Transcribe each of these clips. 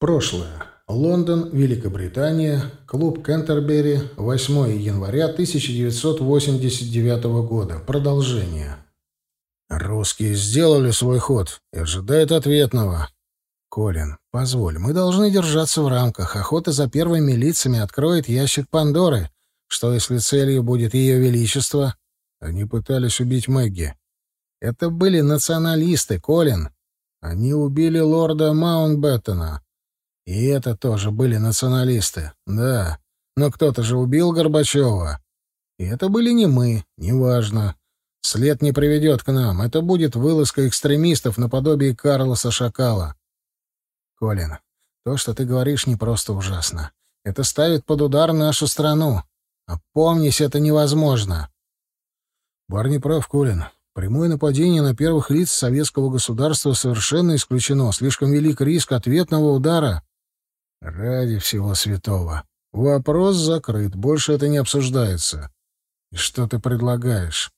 Прошлое. Лондон, Великобритания, клуб Кентербери, 8 января 1989 года. Продолжение. Русские сделали свой ход и ожидают ответного. Колин, позволь, мы должны держаться в рамках. Охота за первыми лицами откроет ящик Пандоры. Что, если целью будет ее величество? Они пытались убить Мэгги. Это были националисты, Колин. Они убили лорда Маунтбеттона. И это тоже были националисты, да. Но кто-то же убил Горбачева. И это были не мы, неважно. След не приведет к нам. Это будет вылазка экстремистов наподобие Карлоса Шакала. Колин, то, что ты говоришь, не просто ужасно. Это ставит под удар нашу страну. Опомнись, это невозможно. Барни прав, Колин. Прямое нападение на первых лиц советского государства совершенно исключено. Слишком велик риск ответного удара. Ради всего святого. Вопрос закрыт, больше это не обсуждается. И что ты предлагаешь?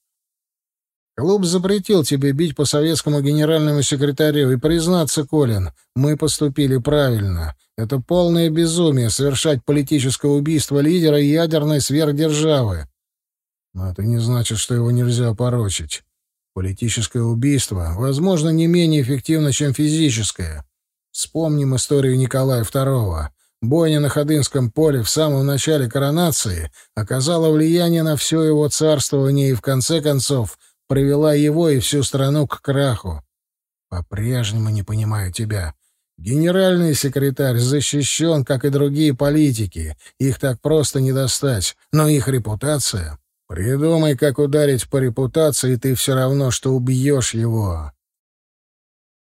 Клуб запретил тебе бить по советскому генеральному секретарю, и признаться, Колин, мы поступили правильно. Это полное безумие совершать политическое убийство лидера ядерной сверхдержавы. Но это не значит, что его нельзя опорочить. Политическое убийство, возможно, не менее эффективно, чем физическое. Вспомним историю Николая II. Бойня на Ходынском поле в самом начале коронации оказала влияние на все его царствование и, в конце концов, привела его и всю страну к краху. По-прежнему не понимаю тебя. Генеральный секретарь защищен, как и другие политики. Их так просто не достать. Но их репутация... Придумай, как ударить по репутации, и ты все равно, что убьешь его.